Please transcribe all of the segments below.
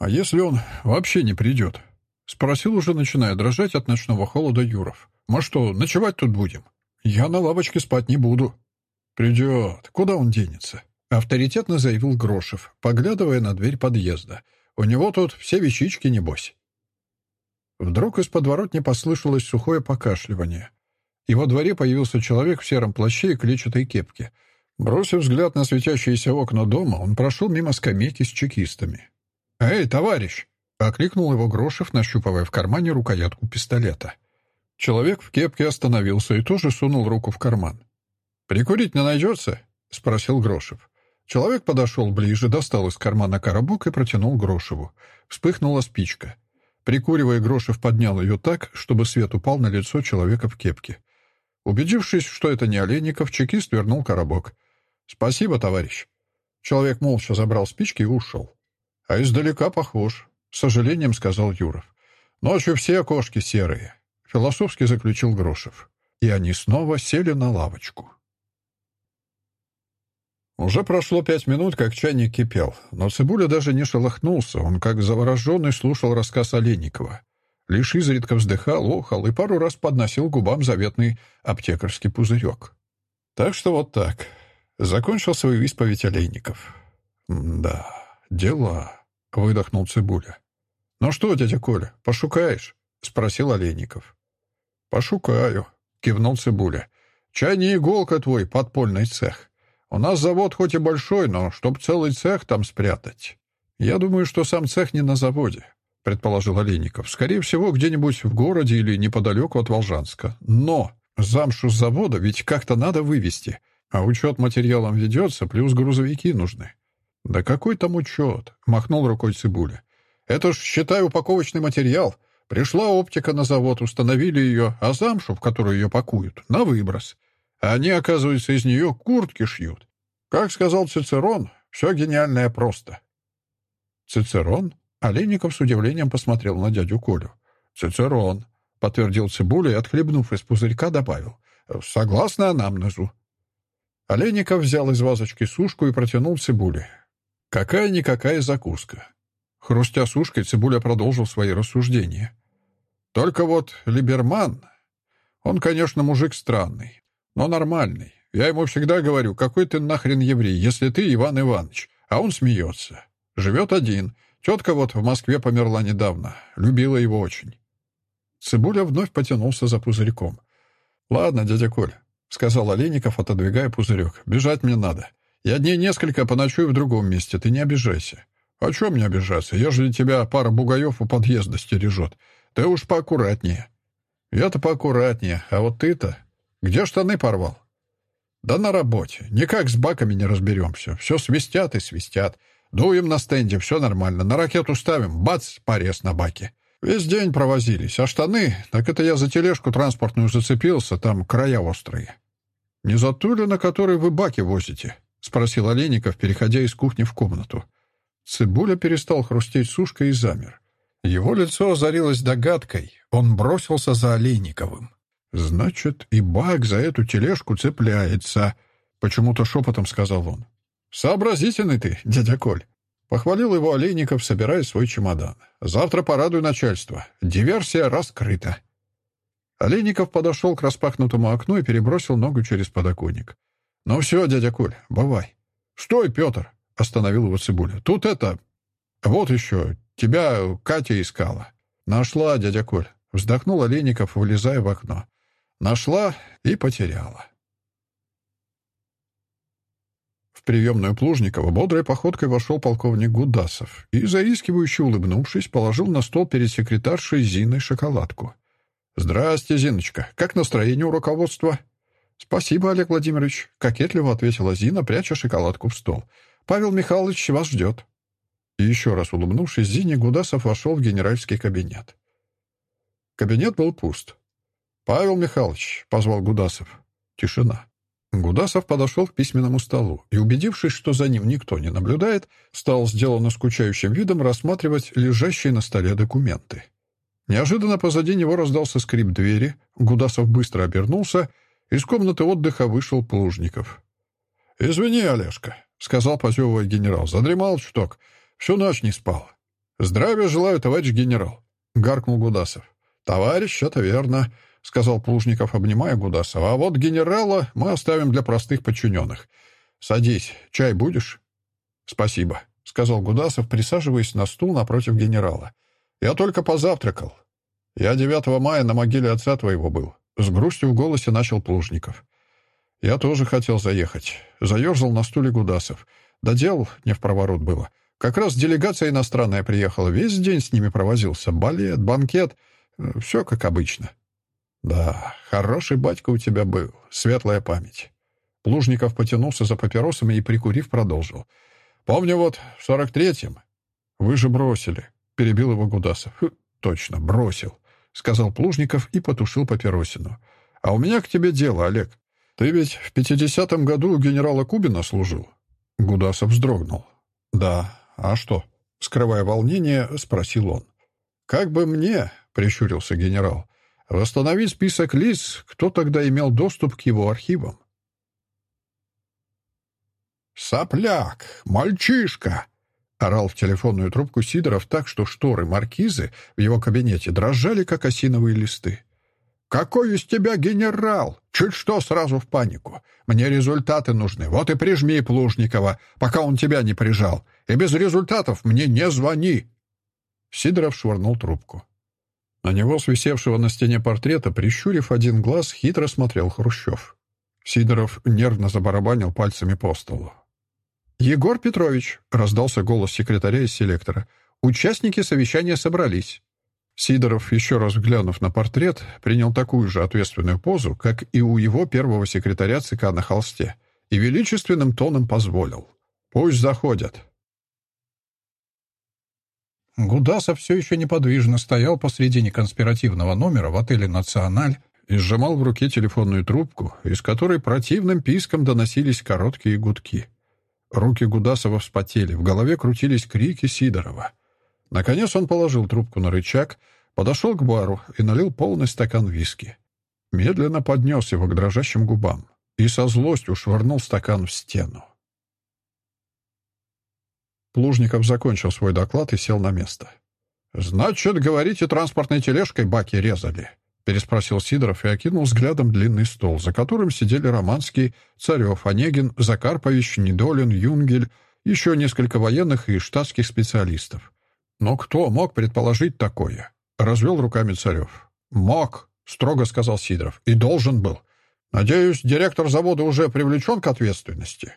«А если он вообще не придет?» — спросил уже, начиная дрожать от ночного холода Юров. «Мы что, ночевать тут будем?» «Я на лавочке спать не буду». «Придет. Куда он денется?» — авторитетно заявил Грошев, поглядывая на дверь подъезда. «У него тут все вещички, небось». Вдруг из подворотни послышалось сухое покашливание. И во дворе появился человек в сером плаще и клетчатой кепке. Бросив взгляд на светящиеся окна дома, он прошел мимо скамейки с чекистами. «Эй, товарищ!» — окликнул его Грошев, нащупывая в кармане рукоятку пистолета. Человек в кепке остановился и тоже сунул руку в карман. «Прикурить не найдется?» — спросил Грошев. Человек подошел ближе, достал из кармана коробок и протянул Грошеву. Вспыхнула спичка. Прикуривая, Грошев поднял ее так, чтобы свет упал на лицо человека в кепке. Убедившись, что это не Олейников, чекист вернул коробок. «Спасибо, товарищ». Человек молча забрал спички и ушел. «А издалека похож», — с сожалением сказал Юров. «Ночью все окошки серые», — философски заключил Грошев. И они снова сели на лавочку. Уже прошло пять минут, как чайник кипел, но Цибуля даже не шелохнулся, он как завороженный слушал рассказ Олейникова. Лишь изредка вздыхал, охал и пару раз подносил губам заветный аптекарский пузырек. Так что вот так. Закончил свою исповедь Олейников. «Да, дела», — выдохнул Цибуля. «Ну что, дядя Коля, пошукаешь?» — спросил Олейников. «Пошукаю», — кивнул Цибуля. «Чай не иголка твой, подпольный цех. У нас завод хоть и большой, но чтоб целый цех там спрятать. Я думаю, что сам цех не на заводе, — предположил Олейников. Скорее всего, где-нибудь в городе или неподалеку от Волжанска. Но замшу с завода ведь как-то надо вывести, а учет материалом ведется, плюс грузовики нужны. «Да какой там учет?» — махнул рукой Цибуля. «Это ж, считай, упаковочный материал. Пришла оптика на завод, установили ее, а замшу, в которую ее пакуют, на выброс. Они, оказывается, из нее куртки шьют. Как сказал Цицерон, все гениальное просто. Цицерон? Олейников с удивлением посмотрел на дядю Колю. Цицерон, подтвердил Цибуля и, отхлебнув из пузырька, добавил. Согласно анамнезу. Олейников взял из вазочки сушку и протянул Цибуле. Какая-никакая закуска. Хрустя сушкой, Цибуля продолжил свои рассуждения. Только вот Либерман, он, конечно, мужик странный но нормальный. Я ему всегда говорю, какой ты нахрен еврей, если ты Иван Иванович. А он смеется. Живет один. Тетка вот в Москве померла недавно. Любила его очень. Цибуля вновь потянулся за пузырьком. «Ладно, дядя Коль», — сказал Олейников, отодвигая пузырек. «Бежать мне надо. Я дней несколько поночую в другом месте. Ты не обижайся». «А чем мне обижаться, ежели тебя пара бугаев у подъезда стережет? Ты уж поаккуратнее». «Я-то поаккуратнее, а вот ты-то...» Где штаны порвал? Да на работе. Никак с баками не разберемся. Все свистят и свистят. Дуем на стенде, все нормально. На ракету ставим, бац, порез на баке. Весь день провозились. А штаны, так это я за тележку транспортную зацепился, там края острые. «Не за ту ли, на которой вы баки возите?» — спросил Олейников, переходя из кухни в комнату. Цибуля перестал хрустеть сушкой и замер. Его лицо озарилось догадкой. Он бросился за Олейниковым. «Значит, и Бак за эту тележку цепляется», — почему-то шепотом сказал он. «Сообразительный ты, дядя Коль», — похвалил его Олейников, собирая свой чемодан. «Завтра порадуй начальство. Диверсия раскрыта». Олейников подошел к распахнутому окну и перебросил ногу через подоконник. «Ну все, дядя Коль, бывай». «Стой, Петр!» — остановил его Цибуля. «Тут это... Вот еще. Тебя Катя искала». «Нашла, дядя Коль», — вздохнул Олейников, вылезая в окно. Нашла и потеряла. В приемную Плужникова бодрой походкой вошел полковник Гудасов и, заискивающе улыбнувшись, положил на стол перед секретаршей Зиной шоколадку. «Здрасте, Зиночка. Как настроение у руководства?» «Спасибо, Олег Владимирович», — кокетливо ответила Зина, пряча шоколадку в стол. «Павел Михайлович вас ждет». И еще раз улыбнувшись, Зине Гудасов вошел в генеральский кабинет. Кабинет был пуст. «Павел Михайлович», — позвал Гудасов. Тишина. Гудасов подошел к письменному столу и, убедившись, что за ним никто не наблюдает, стал сделанно скучающим видом рассматривать лежащие на столе документы. Неожиданно позади него раздался скрип двери, Гудасов быстро обернулся, из комнаты отдыха вышел Плужников. «Извини, Олежка», — сказал, позевывая генерал, — «задремал чуток, всю ночь не спал». «Здравия желаю, товарищ генерал», — гаркнул Гудасов. «Товарищ, это верно», — сказал Плужников, обнимая Гудасова. «А вот генерала мы оставим для простых подчиненных. Садись, чай будешь?» «Спасибо», — сказал Гудасов, присаживаясь на стул напротив генерала. «Я только позавтракал. Я 9 мая на могиле отца твоего был». С грустью в голосе начал Плужников. «Я тоже хотел заехать». Заерзал на стуле Гудасов. Да дел не в проворот было. Как раз делегация иностранная приехала. Весь день с ними провозился. Балет, банкет. Все как обычно. Да, хороший батька у тебя был. Светлая память. Плужников потянулся за папиросами и, прикурив, продолжил. Помню вот в сорок третьем. Вы же бросили. Перебил его Гудасов. Точно, бросил. Сказал Плужников и потушил папиросину. А у меня к тебе дело, Олег. Ты ведь в пятидесятом году у генерала Кубина служил? Гудасов вздрогнул. Да, а что? Скрывая волнение, спросил он. «Как бы мне, — прищурился генерал, — восстановить список лиц, кто тогда имел доступ к его архивам?» «Сопляк! Мальчишка!» — орал в телефонную трубку Сидоров так, что шторы маркизы в его кабинете дрожали, как осиновые листы. «Какой из тебя генерал? Чуть что, сразу в панику. Мне результаты нужны. Вот и прижми Плужникова, пока он тебя не прижал. И без результатов мне не звони!» Сидоров швырнул трубку. На него, свисевшего на стене портрета, прищурив один глаз, хитро смотрел Хрущев. Сидоров нервно забарабанил пальцами по столу. «Егор Петрович», — раздался голос секретаря из селектора, — «участники совещания собрались. Сидоров, еще раз глянув на портрет, принял такую же ответственную позу, как и у его первого секретаря ЦК на холсте, и величественным тоном позволил. «Пусть заходят». Гудасов все еще неподвижно стоял посредине конспиративного номера в отеле «Националь» и сжимал в руке телефонную трубку, из которой противным писком доносились короткие гудки. Руки Гудасова вспотели, в голове крутились крики Сидорова — Наконец он положил трубку на рычаг, подошел к бару и налил полный стакан виски. Медленно поднес его к дрожащим губам и со злостью швырнул стакан в стену. Плужников закончил свой доклад и сел на место. «Значит, говорите, транспортной тележкой баки резали?» — переспросил Сидоров и окинул взглядом длинный стол, за которым сидели Романский, Царев, Онегин, Закарпович, Недолин, Юнгель, еще несколько военных и штатских специалистов. «Но кто мог предположить такое?» — развел руками Царев. «Мог», — строго сказал Сидоров, — «и должен был. Надеюсь, директор завода уже привлечен к ответственности?»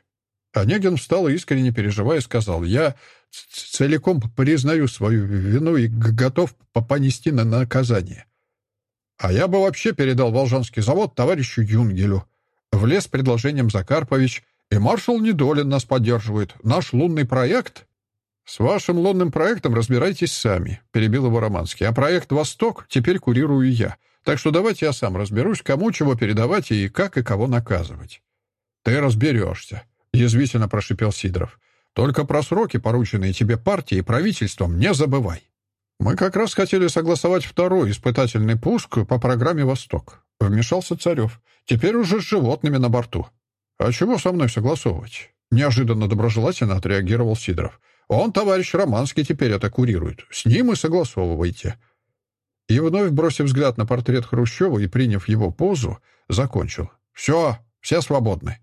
Онегин встал и, искренне переживая, сказал, «Я целиком признаю свою вину и готов понести на наказание». «А я бы вообще передал Волжанский завод товарищу Юнгелю». Влез предложением Закарпович, и маршал Недолин нас поддерживает. Наш лунный проект «С вашим лунным проектом разбирайтесь сами», — перебил его Романский. «А проект «Восток» теперь курирую я. Так что давайте я сам разберусь, кому чего передавать и как и кого наказывать». «Ты разберешься», — язвительно прошипел Сидоров. «Только про сроки, порученные тебе партией и правительством, не забывай». «Мы как раз хотели согласовать второй испытательный пуск по программе «Восток», — вмешался Царев. «Теперь уже с животными на борту». «А чего со мной согласовывать?» Неожиданно доброжелательно отреагировал Сидоров. Он, товарищ Романский, теперь это курирует. С ним и согласовывайте». И вновь, бросив взгляд на портрет Хрущева и приняв его позу, закончил. «Все, все свободны».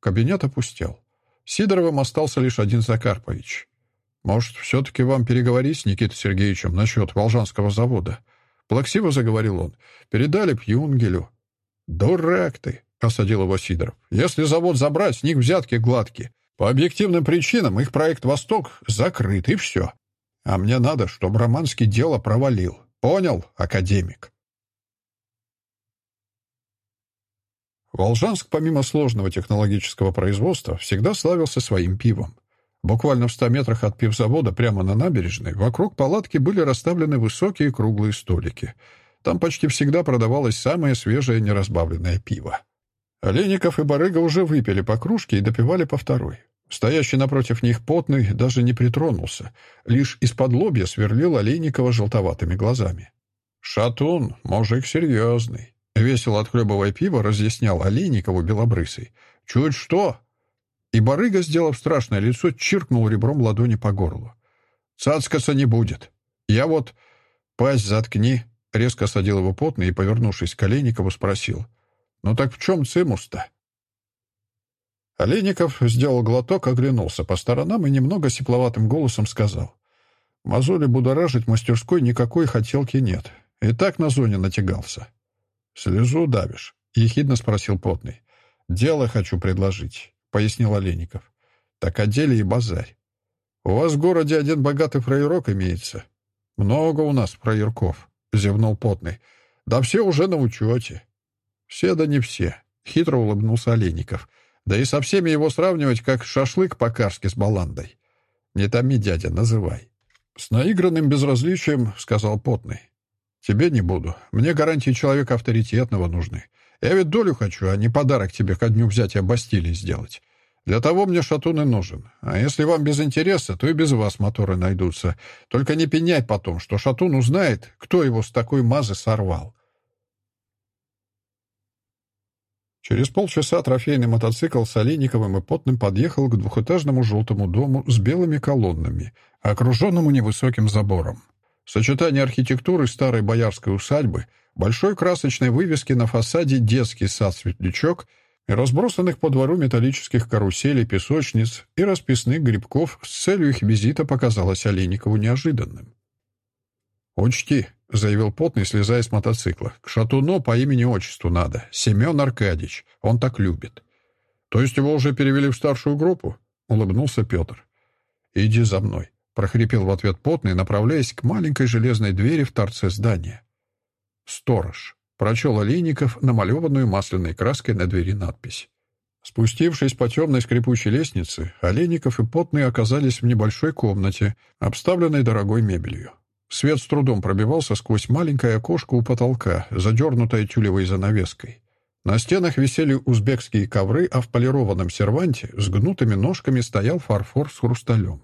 Кабинет опустел. Сидоровым остался лишь один Закарпович. «Может, все-таки вам переговорить с Никитой Сергеевичем насчет Волжанского завода?» Плаксиво заговорил он. «Передали Пьюнгелю». «Дурак ты!» — осадил его Сидоров. «Если завод забрать, с них взятки гладкие. По объективным причинам их проект «Восток» закрыт, и все. А мне надо, чтобы Романский дело провалил. Понял, академик? Волжанск, помимо сложного технологического производства, всегда славился своим пивом. Буквально в ста метрах от пивзавода, прямо на набережной, вокруг палатки были расставлены высокие круглые столики. Там почти всегда продавалось самое свежее неразбавленное пиво. Олейников и Барыга уже выпили по кружке и допивали по второй. Стоящий напротив них потный даже не притронулся, лишь из-под лобья сверлил Олейникова желтоватыми глазами. «Шатун, мужик серьезный», — весело отхлебывая пиво, разъяснял Олейникову белобрысый. «Чуть что!» И барыга, сделав страшное лицо, чиркнул ребром ладони по горлу. Цацкаться не будет. Я вот... Пасть заткни. Резко садил его потный и, повернувшись к Олейникову, спросил. Ну так в чем цимус-то? Олейников сделал глоток, оглянулся по сторонам и немного сепловатым голосом сказал. Мозоли будоражить мастерской никакой хотелки нет. И так на зоне натягался. «Слезу давишь?» — ехидно спросил потный. «Дело хочу предложить», — пояснил Олейников. «Так о и базарь. У вас в городе один богатый фраерок имеется. Много у нас фраерков», — зевнул потный. «Да все уже на учете». «Все да не все», — хитро улыбнулся Олейников. «Да и со всеми его сравнивать, как шашлык по-карски с баландой. Не томи, дядя, называй». «С наигранным безразличием», — сказал потный. «Тебе не буду. Мне гарантии человека авторитетного нужны. Я ведь долю хочу, а не подарок тебе ко дню взятия Бастилии сделать. Для того мне шатун и нужен. А если вам без интереса, то и без вас моторы найдутся. Только не пенять потом, что шатун узнает, кто его с такой мазы сорвал». Через полчаса трофейный мотоцикл с Олейниковым и Потным подъехал к двухэтажному желтому дому с белыми колоннами, окруженному невысоким забором. Сочетание архитектуры старой боярской усадьбы, большой красочной вывески на фасаде «Детский сад-светлячок» и разбросанных по двору металлических каруселей, песочниц и расписных грибков с целью их визита показалось Олейникову неожиданным. «Учти», — заявил Потный, слезая с мотоцикла, — «к шатуну по имени-отчеству надо. Семен Аркадьевич. Он так любит». «То есть его уже перевели в старшую группу?» — улыбнулся Петр. «Иди за мной» прохрипел в ответ потный, направляясь к маленькой железной двери в торце здания. «Сторож», — прочел Олейников намалеванную масляной краской на двери надпись. Спустившись по темной скрипучей лестнице, Олейников и Потный оказались в небольшой комнате, обставленной дорогой мебелью. Свет с трудом пробивался сквозь маленькое окошко у потолка, задернутое тюлевой занавеской. На стенах висели узбекские ковры, а в полированном серванте с гнутыми ножками стоял фарфор с хрусталем.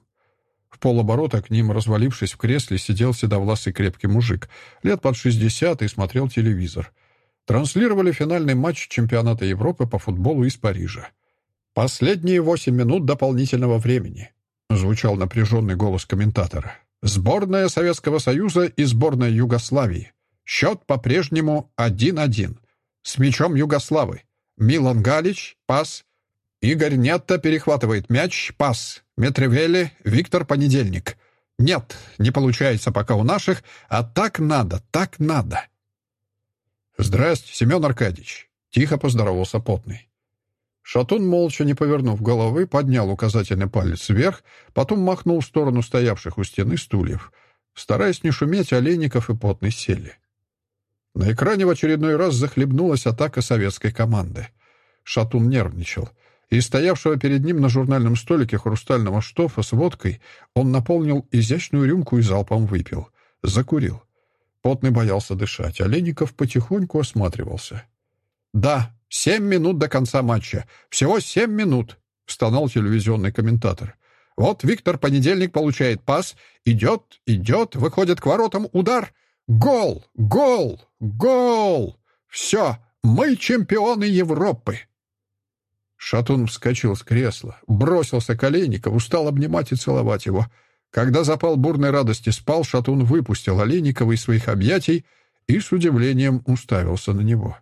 В полоборота к ним, развалившись в кресле, сидел седовласый крепкий мужик, лет под шестьдесят, и смотрел телевизор. Транслировали финальный матч чемпионата Европы по футболу из Парижа. «Последние восемь минут дополнительного времени», — звучал напряженный голос комментатора. «Сборная Советского Союза и сборная Югославии. Счет по-прежнему 1-1. С мячом Югославы. Милан Галич, пас. Игорь Нетто перехватывает мяч, пас. Метревели, Виктор Понедельник. Нет, не получается пока у наших, а так надо, так надо. Здрасте, Семен Аркадьевич. Тихо поздоровался потный. Шатун, молча не повернув головы, поднял указательный палец вверх, потом махнул в сторону стоявших у стены стульев. Стараясь не шуметь, Олейников и Потный сели. На экране в очередной раз захлебнулась атака советской команды. Шатун нервничал. Из стоявшего перед ним на журнальном столике хрустального штофа с водкой он наполнил изящную рюмку и залпом выпил. Закурил. Потный боялся дышать, а Леников потихоньку осматривался. «Да, семь минут до конца матча. Всего семь минут», — стонал телевизионный комментатор. «Вот Виктор Понедельник получает пас. Идет, идет, выходит к воротам, удар. Гол! Гол! Гол! Все, мы чемпионы Европы!» Шатун вскочил с кресла, бросился к Олейникову, стал обнимать и целовать его. Когда запал бурной радости спал, Шатун выпустил Олейникова из своих объятий и с удивлением уставился на него.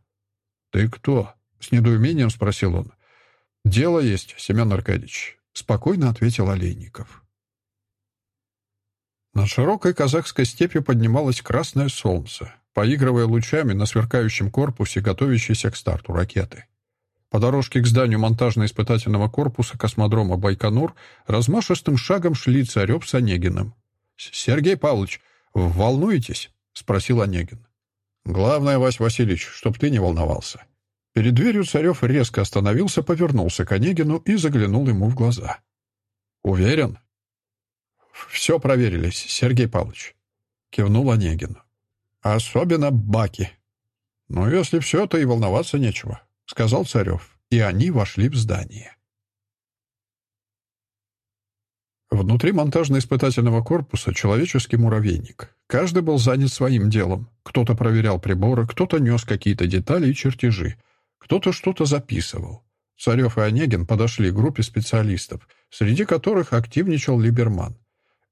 «Ты кто?» — с недоумением спросил он. «Дело есть, Семен Аркадьевич», — спокойно ответил Олейников. Над широкой казахской степью поднималось красное солнце, поигрывая лучами на сверкающем корпусе, готовящейся к старту ракеты. По дорожке к зданию монтажно-испытательного корпуса космодрома Байконур размашистым шагом шли Царев с Онегиным. «Сергей Павлович, волнуетесь?» — спросил Онегин. «Главное, Вась Васильевич, чтоб ты не волновался». Перед дверью Царев резко остановился, повернулся к Онегину и заглянул ему в глаза. «Уверен?» «Все проверились, Сергей Павлович», — кивнул Онегин. «Особенно баки. Ну, если все, то и волноваться нечего сказал Царев, и они вошли в здание. Внутри монтажно-испытательного корпуса человеческий муравейник. Каждый был занят своим делом. Кто-то проверял приборы, кто-то нес какие-то детали и чертежи, кто-то что-то записывал. Царев и Онегин подошли к группе специалистов, среди которых активничал Либерман.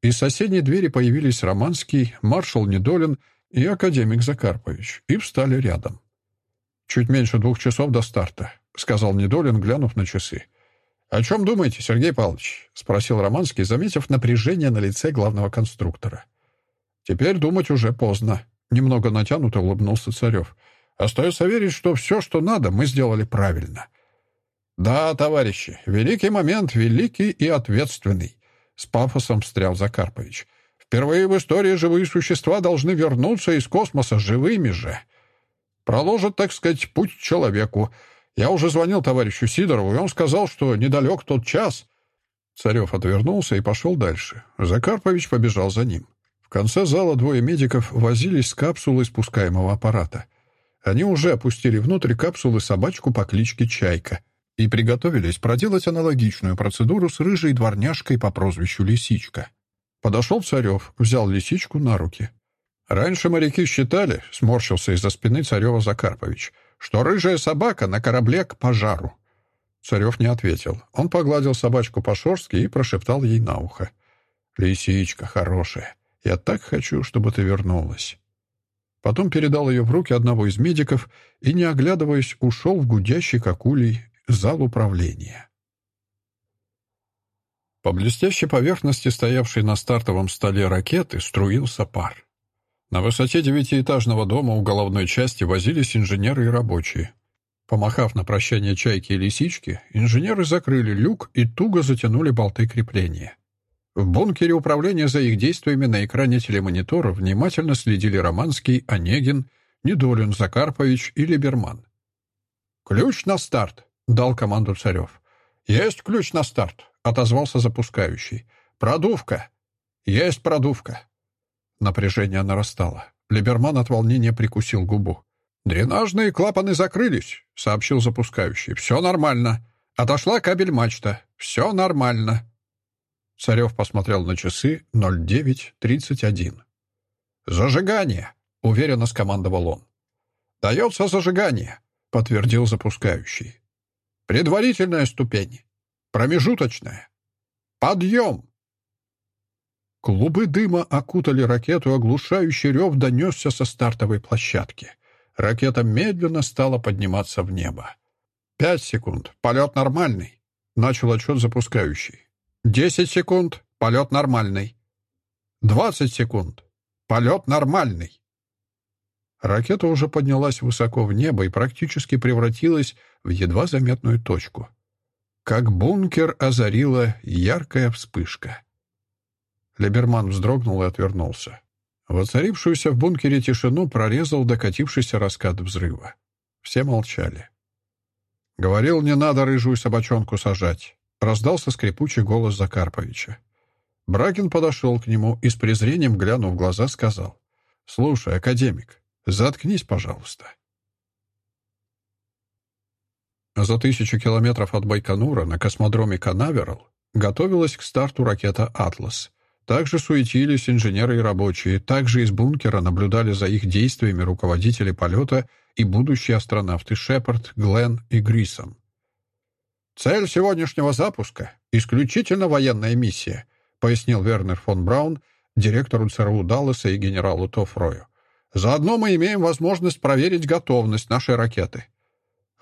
Из соседней двери появились Романский, маршал Недолин и академик Закарпович, и встали рядом. «Чуть меньше двух часов до старта», — сказал Недолин, глянув на часы. «О чем думаете, Сергей Павлович?» — спросил Романский, заметив напряжение на лице главного конструктора. «Теперь думать уже поздно», — немного натянуто улыбнулся Царев. «Остается верить, что все, что надо, мы сделали правильно». «Да, товарищи, великий момент, великий и ответственный», — с пафосом встрял Закарпович. «Впервые в истории живые существа должны вернуться из космоса живыми же. Проложат, так сказать, путь человеку. Я уже звонил товарищу Сидорову, и он сказал, что недалек тот час». Царев отвернулся и пошел дальше. Закарпович побежал за ним. В конце зала двое медиков возились с капсулой спускаемого аппарата. Они уже опустили внутрь капсулы собачку по кличке Чайка и приготовились проделать аналогичную процедуру с рыжей дворняжкой по прозвищу Лисичка. Подошел Царев, взял Лисичку на руки. Раньше моряки считали, сморщился из-за спины Царева Закарпович — что рыжая собака на корабле к пожару. Царев не ответил. Он погладил собачку по-шорски и прошептал ей на ухо. «Лисичка хорошая, я так хочу, чтобы ты вернулась». Потом передал ее в руки одного из медиков и, не оглядываясь, ушел в гудящий, как улей, зал управления. По блестящей поверхности, стоявшей на стартовом столе ракеты, струился пар. На высоте девятиэтажного дома у головной части возились инженеры и рабочие. Помахав на прощание чайки и лисички, инженеры закрыли люк и туго затянули болты крепления. В бункере управления за их действиями на экране телемонитора внимательно следили Романский, Онегин, Недолин, Закарпович и Либерман. «Ключ на старт!» — дал команду Царев. «Есть ключ на старт!» — отозвался запускающий. «Продувка!» «Есть продувка!» Напряжение нарастало. Либерман от волнения прикусил губу. «Дренажные клапаны закрылись», — сообщил запускающий. «Все нормально. Отошла кабель-мачта. Все нормально». Царев посмотрел на часы 09.31. «Зажигание!» — уверенно скомандовал он. «Дается зажигание», — подтвердил запускающий. «Предварительная ступень. Промежуточная. Подъем!» Клубы дыма окутали ракету, оглушающий рев донесся со стартовой площадки. Ракета медленно стала подниматься в небо. «Пять секунд. Полет нормальный», — начал отчет запускающий. «Десять секунд. Полет нормальный». «Двадцать секунд. Полет нормальный». Ракета уже поднялась высоко в небо и практически превратилась в едва заметную точку. Как бункер озарила яркая вспышка. Либерман вздрогнул и отвернулся. Воцарившуюся в бункере тишину прорезал докатившийся раскат взрыва. Все молчали. «Говорил, не надо рыжую собачонку сажать», — раздался скрипучий голос Закарповича. Брагин подошел к нему и с презрением, глянув в глаза, сказал. «Слушай, академик, заткнись, пожалуйста». За тысячу километров от Байконура на космодроме Канаверал готовилась к старту ракета «Атлас», также суетились инженеры и рабочие, также из бункера наблюдали за их действиями руководители полета и будущие астронавты Шепард, Гленн и Грисом. «Цель сегодняшнего запуска — исключительно военная миссия», пояснил Вернер фон Браун, директору ЦРУ Далласа и генералу Тофрою. «Заодно мы имеем возможность проверить готовность нашей ракеты».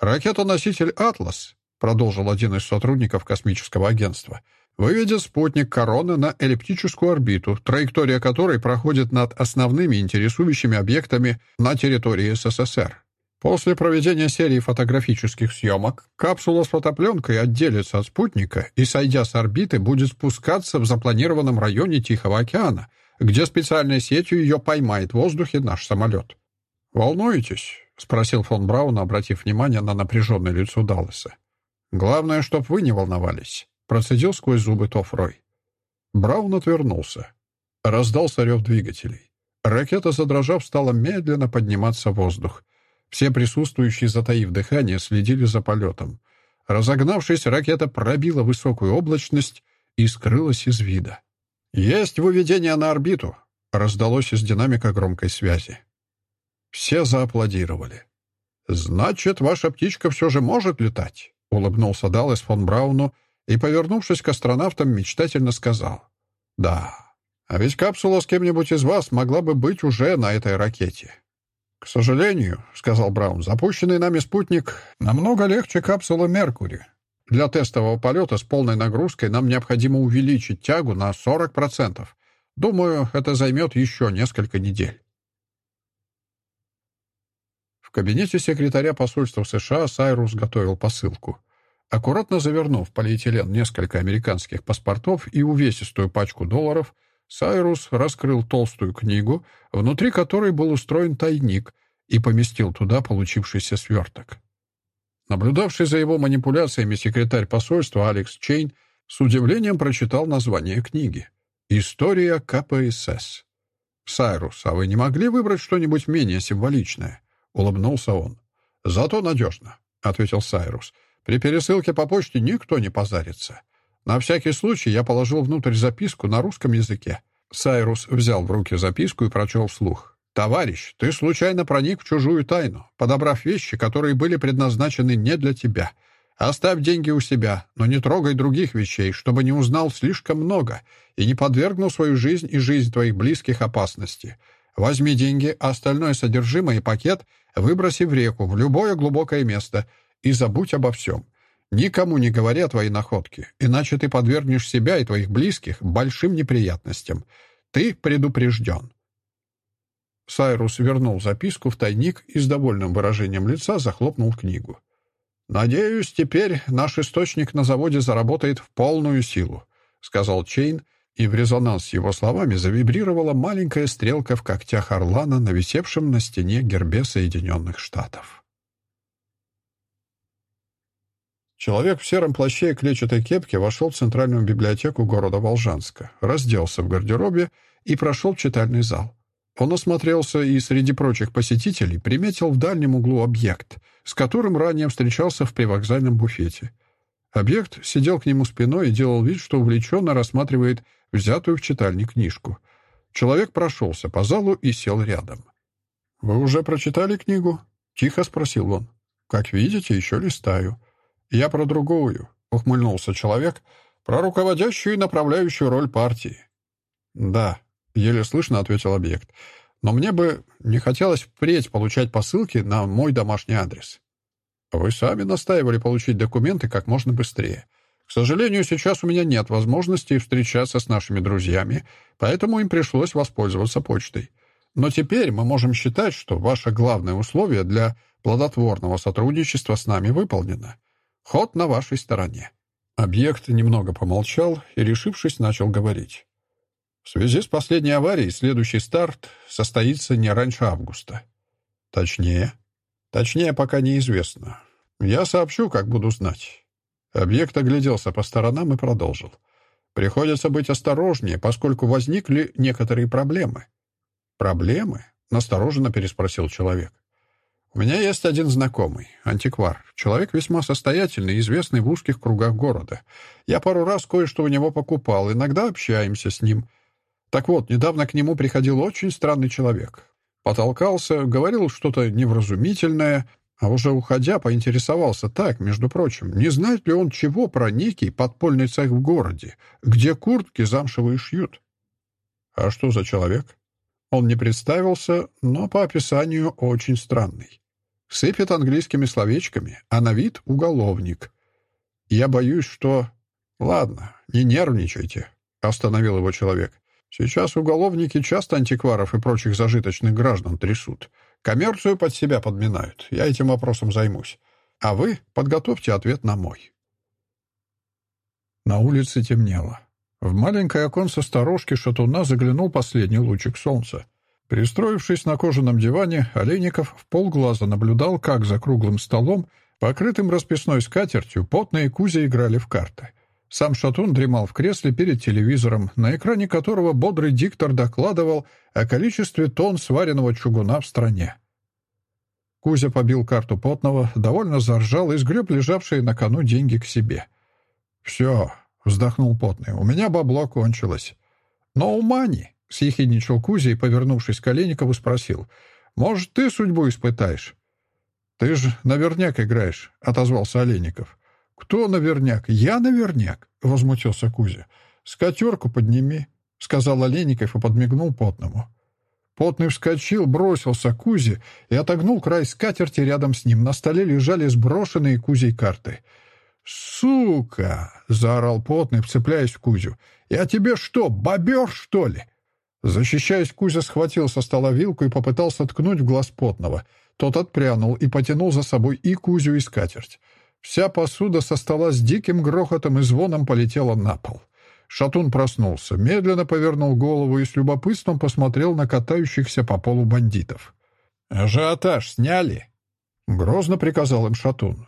«Ракета-носитель «Атлас», — продолжил один из сотрудников космического агентства, — выведет спутник «Корона» на эллиптическую орбиту, траектория которой проходит над основными интересующими объектами на территории СССР. После проведения серии фотографических съемок капсула с фотопленкой отделится от спутника и, сойдя с орбиты, будет спускаться в запланированном районе Тихого океана, где специальной сетью ее поймает в воздухе наш самолет. «Волнуетесь?» — спросил фон Браун, обратив внимание на напряженное лицо Далласа. «Главное, чтоб вы не волновались». Процедил сквозь зубы Тофрой. Браун отвернулся. Раздался рев двигателей. Ракета, задрожав, стала медленно подниматься в воздух. Все присутствующие, затаив дыхание, следили за полетом. Разогнавшись, ракета пробила высокую облачность и скрылась из вида. «Есть выведение на орбиту!» — раздалось из динамика громкой связи. Все зааплодировали. «Значит, ваша птичка все же может летать?» — улыбнулся Даллас фон Брауну, и, повернувшись к астронавтам, мечтательно сказал. «Да, А ведь капсула с кем-нибудь из вас могла бы быть уже на этой ракете. «К сожалению», — сказал Браун, — «запущенный нами спутник намного легче капсулы «Меркури». Для тестового полета с полной нагрузкой нам необходимо увеличить тягу на 40%. Думаю, это займет еще несколько недель. В кабинете секретаря посольства США Сайрус готовил посылку. Аккуратно завернув в полиэтилен несколько американских паспортов и увесистую пачку долларов, Сайрус раскрыл толстую книгу, внутри которой был устроен тайник, и поместил туда получившийся сверток. Наблюдавший за его манипуляциями секретарь посольства Алекс Чейн с удивлением прочитал название книги «История КПСС». «Сайрус, а вы не могли выбрать что-нибудь менее символичное?» — улыбнулся он. «Зато надежно», — ответил Сайрус. «При пересылке по почте никто не позарится. На всякий случай я положил внутрь записку на русском языке». Сайрус взял в руки записку и прочел вслух. «Товарищ, ты случайно проник в чужую тайну, подобрав вещи, которые были предназначены не для тебя. Оставь деньги у себя, но не трогай других вещей, чтобы не узнал слишком много и не подвергнул свою жизнь и жизнь твоих близких опасности. Возьми деньги, остальное содержимое и пакет выброси в реку, в любое глубокое место, и забудь обо всем. Никому не говори о твоей находке, иначе ты подвергнешь себя и твоих близких большим неприятностям. Ты предупрежден». Сайрус вернул записку в тайник и с довольным выражением лица захлопнул книгу. «Надеюсь, теперь наш источник на заводе заработает в полную силу», — сказал Чейн, и в резонанс с его словами завибрировала маленькая стрелка в когтях орлана, нависевшем на стене гербе Соединенных Штатов. Человек в сером плаще и клетчатой кепке вошел в центральную библиотеку города Волжанска, разделся в гардеробе и прошел в читальный зал. Он осмотрелся и среди прочих посетителей приметил в дальнем углу объект, с которым ранее встречался в привокзальном буфете. Объект сидел к нему спиной и делал вид, что увлеченно рассматривает взятую в читальне книжку. Человек прошелся по залу и сел рядом. «Вы уже прочитали книгу?» — тихо спросил он. «Как видите, еще листаю». «Я про другую», — ухмыльнулся человек, — «про руководящую и направляющую роль партии». «Да», Еле слышно ответил объект. Но мне бы не хотелось впредь получать посылки на мой домашний адрес. Вы сами настаивали получить документы как можно быстрее. К сожалению, сейчас у меня нет возможности встречаться с нашими друзьями, поэтому им пришлось воспользоваться почтой. Но теперь мы можем считать, что ваше главное условие для плодотворного сотрудничества с нами выполнено. Ход на вашей стороне». Объект немного помолчал и, решившись, начал говорить. В связи с последней аварией следующий старт состоится не раньше августа. Точнее? Точнее, пока неизвестно. Я сообщу, как буду знать. Объект огляделся по сторонам и продолжил. Приходится быть осторожнее, поскольку возникли некоторые проблемы. «Проблемы?» — настороженно переспросил человек. «У меня есть один знакомый, антиквар. Человек весьма состоятельный известный в узких кругах города. Я пару раз кое-что у него покупал, иногда общаемся с ним. Так вот, недавно к нему приходил очень странный человек. Потолкался, говорил что-то невразумительное, а уже уходя поинтересовался так, между прочим, не знает ли он чего про некий подпольный цех в городе, где куртки замшевые шьют. А что за человек? Он не представился, но по описанию очень странный. Сыпет английскими словечками, а на вид уголовник. Я боюсь, что... Ладно, не нервничайте, — остановил его человек. Сейчас уголовники часто антикваров и прочих зажиточных граждан трясут. Коммерцию под себя подминают. Я этим вопросом займусь. А вы подготовьте ответ на мой. На улице темнело. В маленькое оконце сторожки шатуна заглянул последний лучик солнца. Пристроившись на кожаном диване, Олейников в полглаза наблюдал, как за круглым столом, покрытым расписной скатертью, потные кузи играли в карты. Сам Шатун дремал в кресле перед телевизором, на экране которого бодрый диктор докладывал о количестве тонн сваренного чугуна в стране. Кузя побил карту потного, довольно заржал и сгреб лежавшие на кону деньги к себе. «Все», — вздохнул потный, — «у меня бабло кончилось». «Но у Мани», — съехидничал Кузя и, повернувшись к Олейникову, спросил, «может, ты судьбу испытаешь?» «Ты же наверняк играешь», — отозвался Олейников. «Кто наверняк? Я наверняк?» — возмутился Кузя. «Скатерку подними». — сказал Олейников и подмигнул Потному. Потный вскочил, бросился к Кузе и отогнул край скатерти рядом с ним. На столе лежали сброшенные Кузей карты. «Сука!» — заорал Потный, вцепляясь в Кузю. «Я тебе что, бобер, что ли?» Защищаясь, Кузя схватил со стола вилку и попытался ткнуть в глаз Потного. Тот отпрянул и потянул за собой и Кузю, и скатерть. Вся посуда со стола с диким грохотом и звоном полетела на пол. Шатун проснулся, медленно повернул голову и с любопытством посмотрел на катающихся по полу бандитов. «Ажиотаж сняли?» Грозно приказал им Шатун.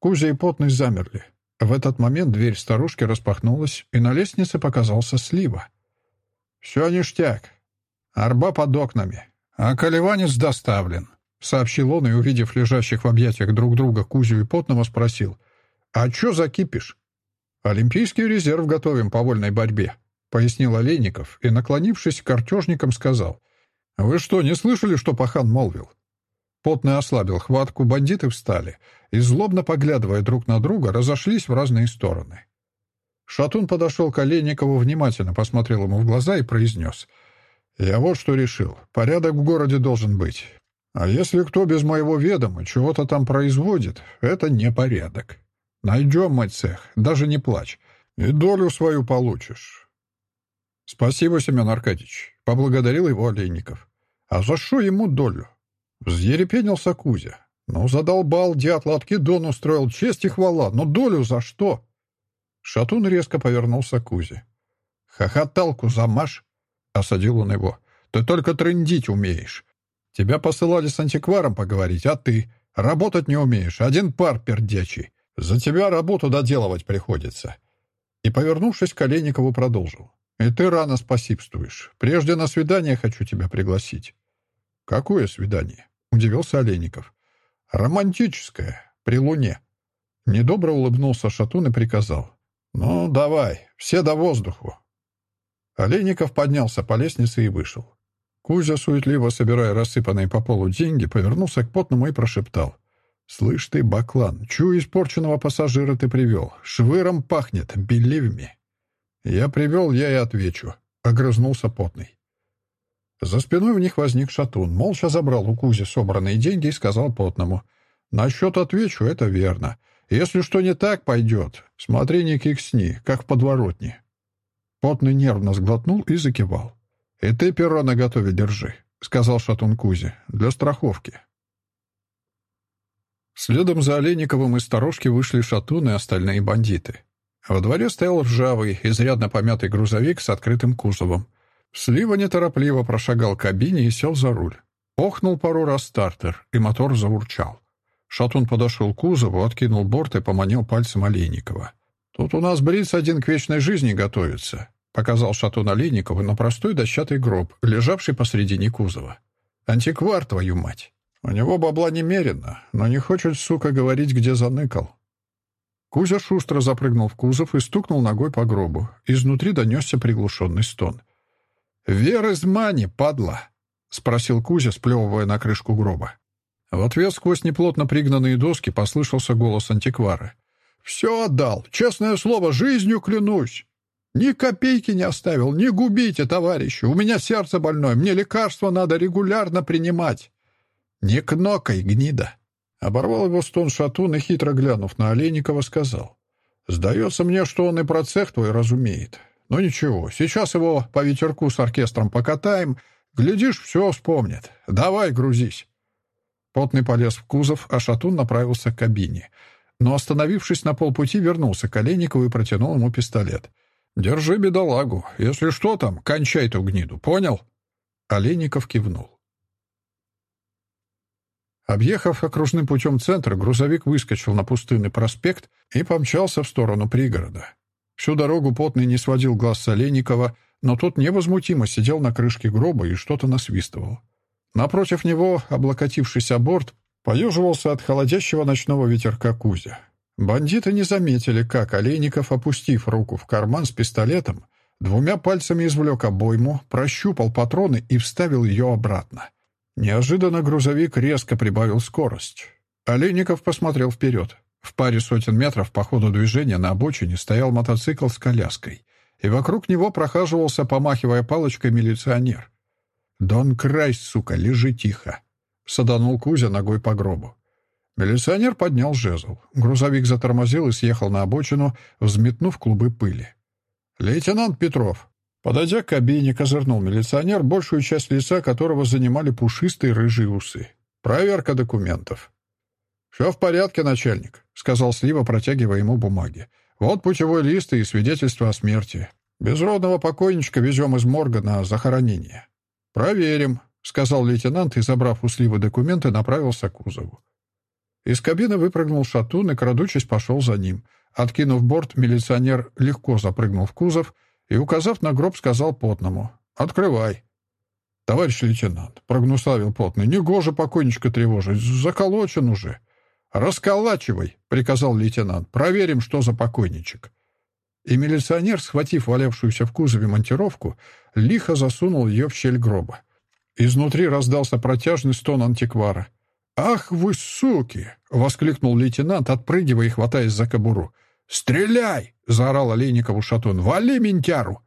Кузя и Потный замерли. В этот момент дверь старушки распахнулась, и на лестнице показался Слива. «Все ништяк. Арба под окнами. А колеванец доставлен», — сообщил он и, увидев лежащих в объятиях друг друга Кузю и Потного, спросил. «А чё закипишь?» «Олимпийский резерв готовим по вольной борьбе», — пояснил Олейников и, наклонившись к картежникам, сказал. «Вы что, не слышали, что пахан молвил?» Потный ослабил хватку, бандиты встали и, злобно поглядывая друг на друга, разошлись в разные стороны. Шатун подошел к Олейникову, внимательно посмотрел ему в глаза и произнес. «Я вот что решил. Порядок в городе должен быть. А если кто без моего ведома чего-то там производит, это не порядок. Найдем мы цех, даже не плачь. И долю свою получишь. Спасибо, Семен Аркадьевич. Поблагодарил его Олейников. А за что ему долю? Взъерепенился Кузя. Ну, задолбал дятла, откидон устроил, честь и хвала. Но долю за что? Шатун резко повернулся к Кузе. «Хохоталку замажь!» — осадил он его. «Ты только трындить умеешь. Тебя посылали с антикваром поговорить, а ты работать не умеешь. Один пар пердячий. За тебя работу доделывать приходится». И, повернувшись к Олейникову, продолжил. «И ты рано спасибствуешь. Прежде на свидание хочу тебя пригласить». «Какое свидание?» — удивился Олейников. «Романтическое, при луне». Недобро улыбнулся Шатун и приказал. «Ну, давай, все до воздуху». Олейников поднялся по лестнице и вышел. Кузя, суетливо собирая рассыпанные по полу деньги, повернулся к потному и прошептал. «Слышь ты, баклан, чую испорченного пассажира ты привел. Швыром пахнет, беливми». «Я привел, я и отвечу», — огрызнулся потный. За спиной у них возник шатун, молча забрал у Кузи собранные деньги и сказал потному. «Насчет отвечу, это верно. Если что не так пойдет, смотри, не киксни, как в подворотне». Потный нервно сглотнул и закивал. «И ты перо наготове держи», — сказал шатун Кузи, — «для страховки». Следом за Олейниковым из сторожки вышли шатуны и остальные бандиты. Во дворе стоял ржавый, изрядно помятый грузовик с открытым кузовом. Слива неторопливо прошагал к кабине и сел за руль. Охнул пару раз стартер, и мотор заурчал. Шатун подошел к кузову, откинул борт и поманил пальцем Олейникова. «Тут у нас бриц один к вечной жизни готовится», — показал Шатун Олейникову на простой дощатый гроб, лежавший посредине кузова. «Антиквар, твою мать!» У него бабла немерено, но не хочет, сука, говорить, где заныкал. Кузя шустро запрыгнул в кузов и стукнул ногой по гробу. Изнутри донесся приглушенный стон. «Вер из мани, падла!» — спросил Кузя, сплевывая на крышку гроба. В ответ сквозь неплотно пригнанные доски послышался голос антиквара. «Все отдал, честное слово, жизнью клянусь. Ни копейки не оставил, не губите, товарищи. У меня сердце больное, мне лекарства надо регулярно принимать». «Не кнокай, гнида!» Оборвал его стон шатун и, хитро глянув на Олейникова, сказал. «Сдается мне, что он и про цех твой разумеет. Но ничего, сейчас его по ветерку с оркестром покатаем. Глядишь, все вспомнит. Давай, грузись». Потный полез в кузов, а шатун направился к кабине. Но, остановившись на полпути, вернулся к Олейникову и протянул ему пистолет. «Держи бедолагу. Если что там, кончай ту гниду. Понял?» Олейников кивнул. Объехав окружным путем центр, грузовик выскочил на пустынный проспект и помчался в сторону пригорода. Всю дорогу потный не сводил глаз с Олейникова, но тот невозмутимо сидел на крышке гроба и что-то насвистывал. Напротив него, облокотившись о борт, поеживался от холодящего ночного ветерка Кузя. Бандиты не заметили, как Олейников, опустив руку в карман с пистолетом, двумя пальцами извлек обойму, прощупал патроны и вставил ее обратно. Неожиданно грузовик резко прибавил скорость. Олейников посмотрел вперед. В паре сотен метров по ходу движения на обочине стоял мотоцикл с коляской. и вокруг него прохаживался, помахивая палочкой, милиционер. «Дон Край, сука, лежи тихо!» — саданул Кузя ногой по гробу. Милиционер поднял жезл. Грузовик затормозил и съехал на обочину, взметнув клубы пыли. «Лейтенант Петров!» Подойдя к кабине, козырнул милиционер, большую часть лица которого занимали пушистые рыжие усы. «Проверка документов». «Все в порядке, начальник», — сказал Слива, протягивая ему бумаги. «Вот путевой лист и свидетельство о смерти. Безродного покойничка везем из морга на захоронение». «Проверим», — сказал лейтенант и, забрав у Сливы документы, направился к кузову. Из кабины выпрыгнул шатун и, крадучись, пошел за ним. Откинув борт, милиционер легко запрыгнул в кузов и, указав на гроб, сказал потному «Открывай». «Товарищ лейтенант», — прогнусавил потный, — «негоже покойничка тревожить, заколочен уже». «Расколачивай», — приказал лейтенант, — «проверим, что за покойничек». И милиционер, схватив валявшуюся в кузове монтировку, лихо засунул ее в щель гроба. Изнутри раздался протяжный стон антиквара — «Ах вы, суки!» — воскликнул лейтенант, отпрыгивая и хватаясь за кобуру. «Стреляй!» — заорал Олейникову шатун. «Вали ментяру!»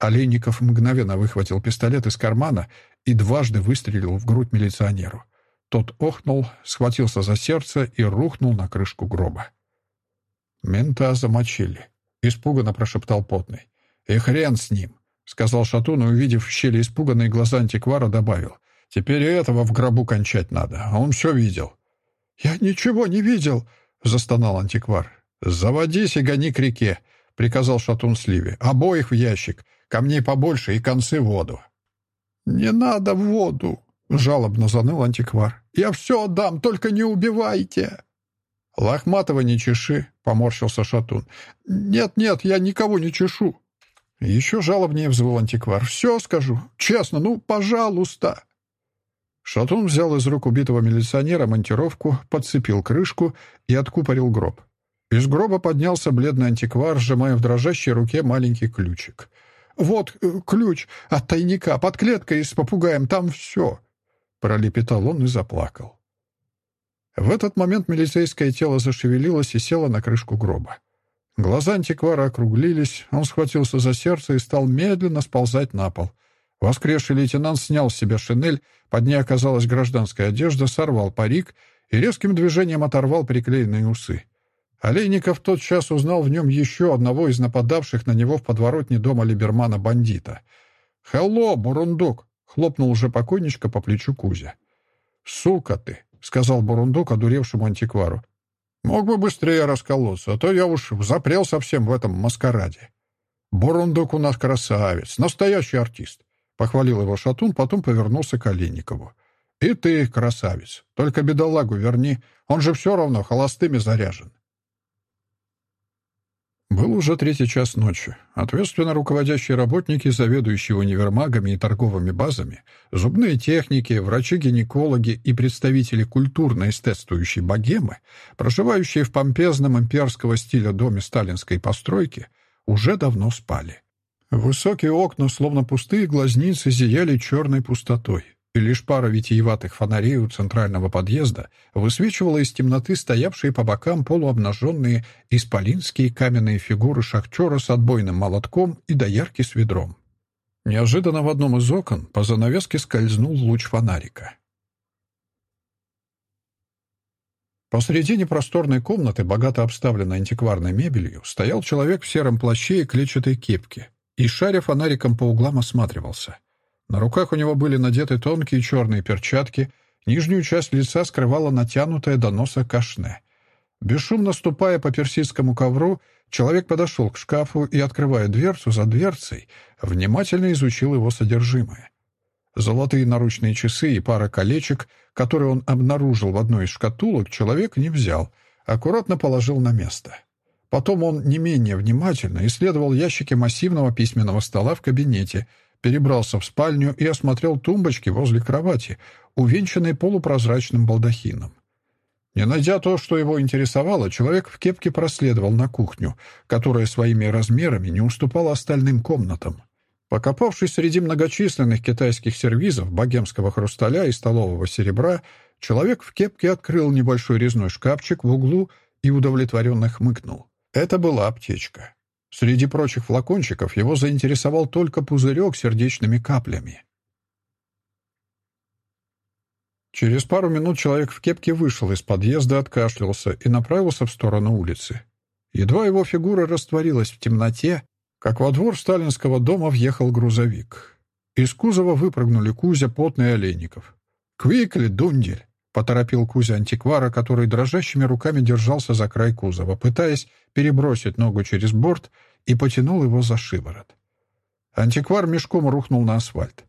Олейников мгновенно выхватил пистолет из кармана и дважды выстрелил в грудь милиционеру. Тот охнул, схватился за сердце и рухнул на крышку гроба. «Мента замочили», — испуганно прошептал потный. «И хрен с ним», — сказал Шатун и, увидев в щели испуганные глаза антиквара, добавил. Теперь и этого в гробу кончать надо, а он все видел». «Я ничего не видел», — застонал антиквар. «Заводись и гони к реке», — приказал шатун Сливе. «Обоих в ящик, камней побольше и концы в воду». «Не надо в воду», — жалобно заныл антиквар. «Я все отдам, только не убивайте». «Лохматого не чеши», — поморщился шатун. «Нет-нет, я никого не чешу». Еще жалобнее взвыл антиквар. «Все скажу. Честно, ну, пожалуйста». Шатун взял из рук убитого милиционера монтировку, подцепил крышку и откупорил гроб. Из гроба поднялся бледный антиквар, сжимая в дрожащей руке маленький ключик. «Вот э, ключ от тайника, под клеткой с попугаем, там все!» Пролепетал он и заплакал. В этот момент милицейское тело зашевелилось и село на крышку гроба. Глаза антиквара округлились, он схватился за сердце и стал медленно сползать на пол — Воскресший лейтенант снял с себя шинель, под ней оказалась гражданская одежда, сорвал парик и резким движением оторвал приклеенные усы. Олейников тотчас узнал в нем еще одного из нападавших на него в подворотне дома Либермана бандита. «Хелло, бурундук!» — хлопнул уже покойничка по плечу Кузя. «Сука ты!» — сказал бурундук одуревшему антиквару. «Мог бы быстрее расколоться, а то я уж запрел совсем в этом маскараде. Бурундук у нас красавец, настоящий артист. Похвалил его Шатун, потом повернулся к Олейникову. «И ты, красавец, только бедолагу верни, он же все равно холостыми заряжен». Был уже третий час ночи. Ответственно руководящие работники, заведующие универмагами и торговыми базами, зубные техники, врачи-гинекологи и представители культурно-эстетствующей богемы, проживающие в помпезном имперского стиля доме сталинской постройки, уже давно спали. Высокие окна, словно пустые глазницы, зияли черной пустотой, и лишь пара витиеватых фонарей у центрального подъезда высвечивала из темноты стоявшие по бокам полуобнаженные исполинские каменные фигуры шахтера с отбойным молотком и доярки с ведром. Неожиданно в одном из окон по занавеске скользнул луч фонарика. Посредине просторной комнаты, богато обставленной антикварной мебелью, стоял человек в сером плаще и клетчатой кепке, и, шаря фонариком по углам, осматривался. На руках у него были надеты тонкие черные перчатки, нижнюю часть лица скрывала натянутая до носа кашне. Бесшумно ступая по персидскому ковру, человек подошел к шкафу и, открывая дверцу за дверцей, внимательно изучил его содержимое. Золотые наручные часы и пара колечек, которые он обнаружил в одной из шкатулок, человек не взял, аккуратно положил на место. Потом он не менее внимательно исследовал ящики массивного письменного стола в кабинете, перебрался в спальню и осмотрел тумбочки возле кровати, увенчанные полупрозрачным балдахином. Не найдя то, что его интересовало, человек в кепке проследовал на кухню, которая своими размерами не уступала остальным комнатам. Покопавшись среди многочисленных китайских сервизов, богемского хрусталя и столового серебра, человек в кепке открыл небольшой резной шкафчик в углу и удовлетворенно хмыкнул. Это была аптечка. Среди прочих флакончиков его заинтересовал только пузырек сердечными каплями. Через пару минут человек в кепке вышел из подъезда, откашлялся и направился в сторону улицы. Едва его фигура растворилась в темноте, как во двор сталинского дома въехал грузовик. Из кузова выпрыгнули Кузя, Потный и Олейников. «Квикли, дундель!» — поторопил Кузя антиквара, который дрожащими руками держался за край кузова, пытаясь перебросить ногу через борт и потянул его за шиворот. Антиквар мешком рухнул на асфальт.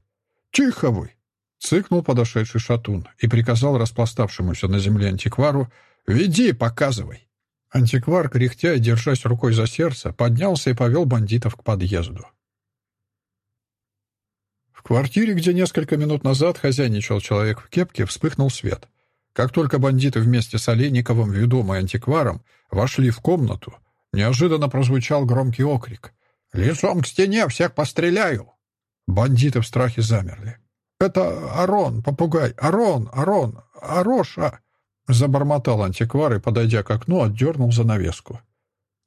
«Тихо вы!» — цыкнул подошедший шатун и приказал распластавшемуся на земле антиквару «Веди, показывай!» Антиквар, кряхтя и держась рукой за сердце, поднялся и повел бандитов к подъезду. В квартире, где несколько минут назад хозяйничал человек в кепке, вспыхнул свет. Как только бандиты вместе с Олейниковым, ведомые антикваром, вошли в комнату, неожиданно прозвучал громкий окрик. «Лицом к стене! Всех постреляю!» Бандиты в страхе замерли. «Это Арон, попугай! Арон! Арон! Ароша!» Забормотал антиквар и, подойдя к окну, отдернул занавеску.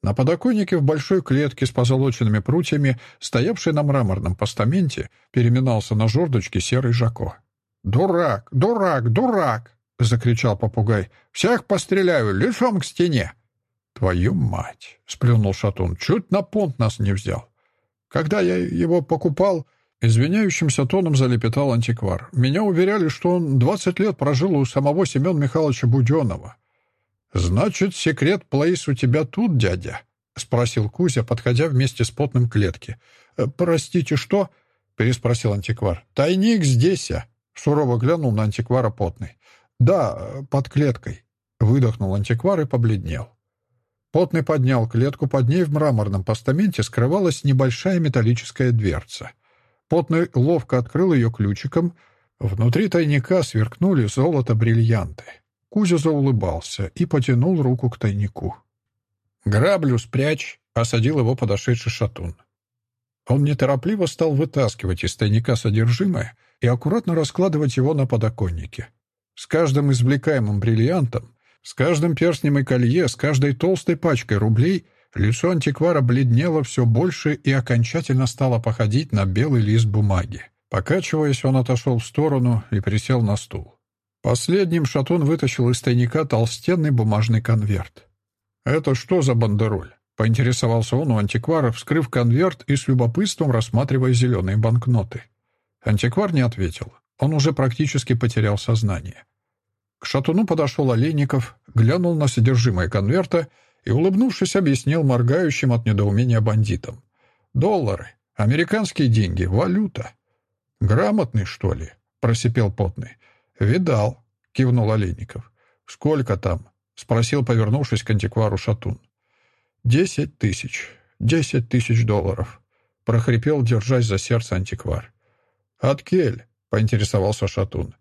На подоконнике в большой клетке с позолоченными прутьями, стоявшей на мраморном постаменте, переминался на жердочке серый Жако. «Дурак! Дурак! Дурак!» — закричал попугай. «Всех постреляю! Лицом к стене!» «Твою мать!» — сплюнул Шатун. «Чуть на понт нас не взял. Когда я его покупал, Извиняющимся тоном залепетал антиквар. «Меня уверяли, что он двадцать лет прожил у самого Семена Михайловича Буденова». «Значит, секрет Плейс у тебя тут, дядя?» — спросил Кузя, подходя вместе с потным к клетке. «Э, «Простите, что?» — переспросил антиквар. «Тайник здесь, а?» — сурово глянул на антиквара потный. «Да, под клеткой», — выдохнул антиквар и побледнел. Потный поднял клетку, под ней в мраморном постаменте скрывалась небольшая металлическая дверца — Потный ловко открыл ее ключиком. Внутри тайника сверкнули золото-бриллианты. Кузя заулыбался и потянул руку к тайнику. «Граблю спрячь!» — осадил его подошедший шатун. Он неторопливо стал вытаскивать из тайника содержимое и аккуратно раскладывать его на подоконнике. С каждым извлекаемым бриллиантом, с каждым перстнем и колье, с каждой толстой пачкой рублей Лицо антиквара бледнело все больше и окончательно стало походить на белый лист бумаги. Покачиваясь, он отошел в сторону и присел на стул. Последним шатун вытащил из тайника толстенный бумажный конверт. «Это что за бандероль?» — поинтересовался он у антиквара, вскрыв конверт и с любопытством рассматривая зеленые банкноты. Антиквар не ответил. Он уже практически потерял сознание. К шатуну подошел Олейников, глянул на содержимое конверта — и, улыбнувшись, объяснил моргающим от недоумения бандитам. «Доллары. Американские деньги. Валюта». «Грамотный, что ли?» — просипел потный. «Видал», — кивнул Олейников. «Сколько там?» — спросил, повернувшись к антиквару Шатун. «Десять тысяч. Десять тысяч долларов», — прохрипел, держась за сердце антиквар. «Откель?» — поинтересовался Шатун.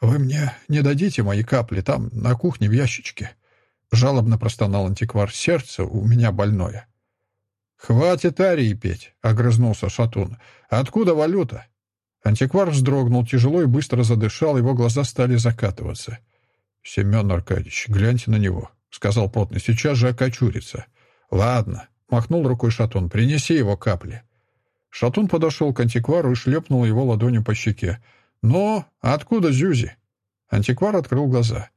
«Вы мне не дадите мои капли там, на кухне в ящичке?» Жалобно простонал антиквар. «Сердце у меня больное». «Хватит арии петь», — огрызнулся Шатун. «Откуда валюта?» Антиквар вздрогнул тяжело и быстро задышал, его глаза стали закатываться. «Семен Аркадьевич, гляньте на него», — сказал потный. «Сейчас же окочурится». «Ладно», — махнул рукой Шатун. «Принеси его капли». Шатун подошел к антиквару и шлепнул его ладонью по щеке. «Но откуда Зюзи?» Антиквар открыл глаза.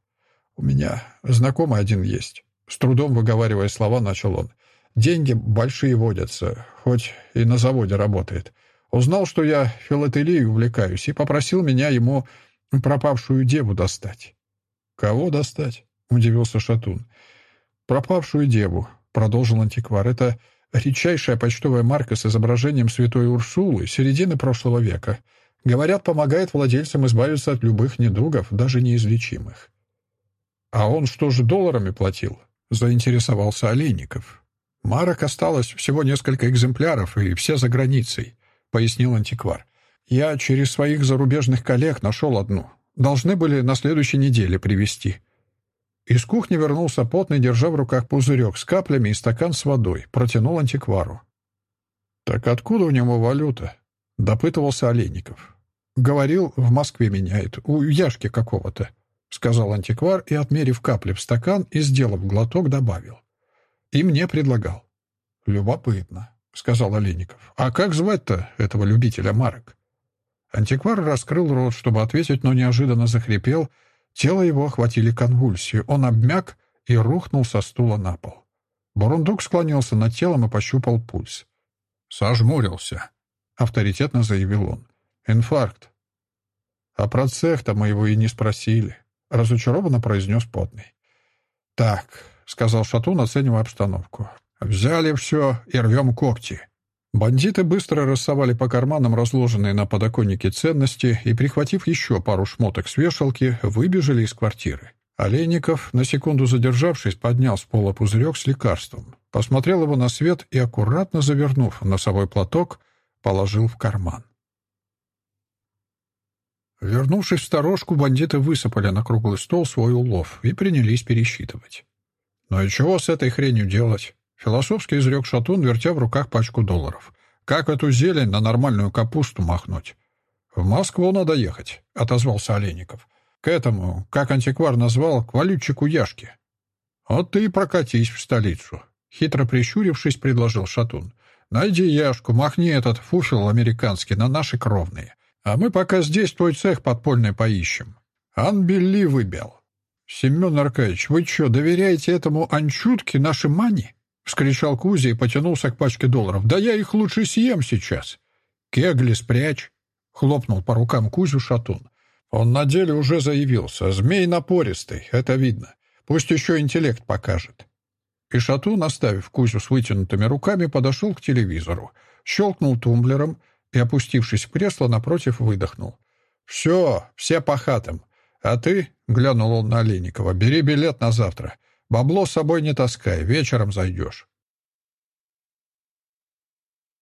«У меня знакомый один есть». С трудом выговаривая слова, начал он. «Деньги большие водятся, хоть и на заводе работает. Узнал, что я филателией увлекаюсь, и попросил меня ему пропавшую деву достать». «Кого достать?» — удивился Шатун. «Пропавшую деву», — продолжил антиквар. «Это редчайшая почтовая марка с изображением святой Урсулы середины прошлого века. Говорят, помогает владельцам избавиться от любых недугов, даже неизлечимых. «А он что же долларами платил?» — заинтересовался Олейников. «Марок осталось всего несколько экземпляров, и все за границей», — пояснил антиквар. «Я через своих зарубежных коллег нашел одну. Должны были на следующей неделе привезти». Из кухни вернулся потный, держа в руках пузырек с каплями и стакан с водой. Протянул антиквару. «Так откуда у него валюта?» — допытывался Олейников. «Говорил, в Москве меняет. У Яшки какого-то». — сказал антиквар и, отмерив капли в стакан и сделав глоток, добавил. «И мне предлагал». «Любопытно», — сказал Олейников. «А как звать-то этого любителя марок?» Антиквар раскрыл рот, чтобы ответить, но неожиданно захрипел. Тело его охватили конвульсии. Он обмяк и рухнул со стула на пол. Бурундук склонился над телом и пощупал пульс. «Сожмурился», — авторитетно заявил он. «Инфаркт». «А про цех-то мы его и не спросили», — разочарованно произнес Потный. «Так», — сказал Шатун, оценивая обстановку. «Взяли все и рвем когти». Бандиты быстро рассовали по карманам разложенные на подоконнике ценности и, прихватив еще пару шмоток с вешалки, выбежали из квартиры. Олейников, на секунду задержавшись, поднял с пола пузырек с лекарством, посмотрел его на свет и, аккуратно завернув носовой платок, положил в карман. Вернувшись в сторожку, бандиты высыпали на круглый стол свой улов и принялись пересчитывать. «Ну и чего с этой хренью делать?» Философски изрек Шатун, вертя в руках пачку долларов. «Как эту зелень на нормальную капусту махнуть?» «В Москву надо ехать», — отозвался Олейников. «К этому, как антиквар назвал, к валютчику Яшки». «Вот ты и прокатись в столицу», — хитро прищурившись, предложил Шатун. «Найди Яшку, махни этот фуфел американский на наши кровные. А мы пока здесь твой цех подпольный поищем». «Анбели выбел». «Семен Аркадьевич, вы что, доверяете этому анчутке нашей мани?» — вскричал Кузя и потянулся к пачке долларов. «Да я их лучше съем сейчас!» «Кегли спрячь!» — хлопнул по рукам Кузю Шатун. «Он на деле уже заявился. Змей напористый, это видно. Пусть еще интеллект покажет». И Шатун, оставив Кузю с вытянутыми руками, подошел к телевизору, щелкнул тумблером и, опустившись в кресло, напротив выдохнул. «Все, все по хатам. А ты, — глянул он на Олейникова, — бери билет на завтра. Бабло с собой не таскай, вечером зайдешь.